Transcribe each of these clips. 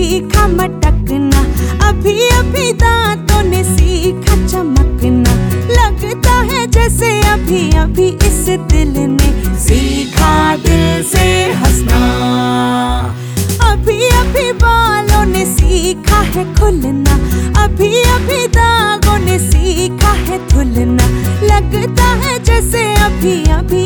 सीखा मटकना। अभी अभी दांतों ने सीखा चमकना। लगता है जैसे अभी अभी इस दिल ने सीखा दिल से हंसना। अभी अभी बालों ने सीखा है खुलना। अभी अभी दागों ने सीखा है धुलना। लगता है जैसे अभी अभी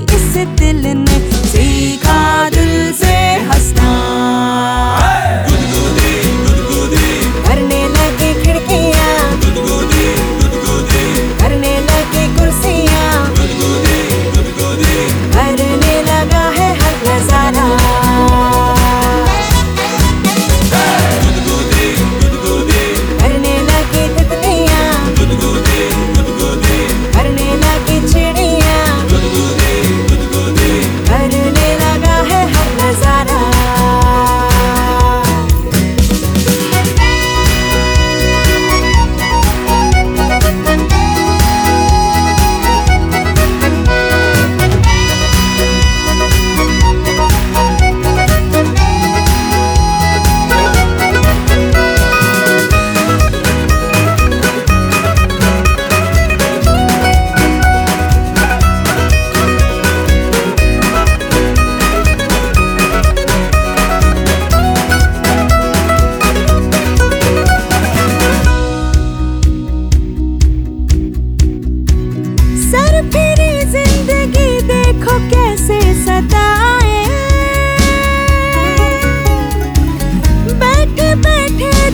ज़िंदगी देखो कैसे सताए। बैठे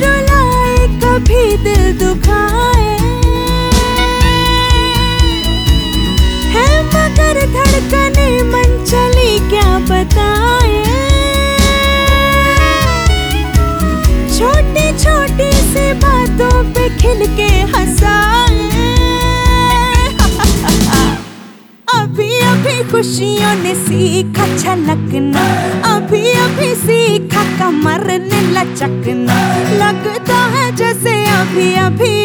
रुलाए, कभी दिल दुखाए। क्या बताए। छोटी छोटी सी बातों पे खिल के हंसाए अभी खुशियों ने सीखा छलकना। अभी अभी सीखा कमर ने लचकना। लगता है जैसे अभी अभी